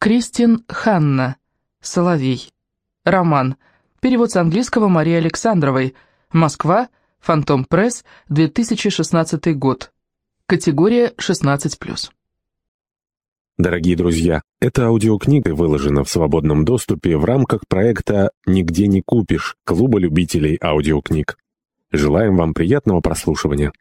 Кристин Ханна. Соловей. Роман. Перевод с английского Марии Александровой. Москва. Фантом Пресс. 2016 год. Категория 16+. Дорогие друзья, эта аудиокнига выложена в свободном доступе в рамках проекта «Нигде не купишь» Клуба любителей аудиокниг. Желаем вам приятного прослушивания.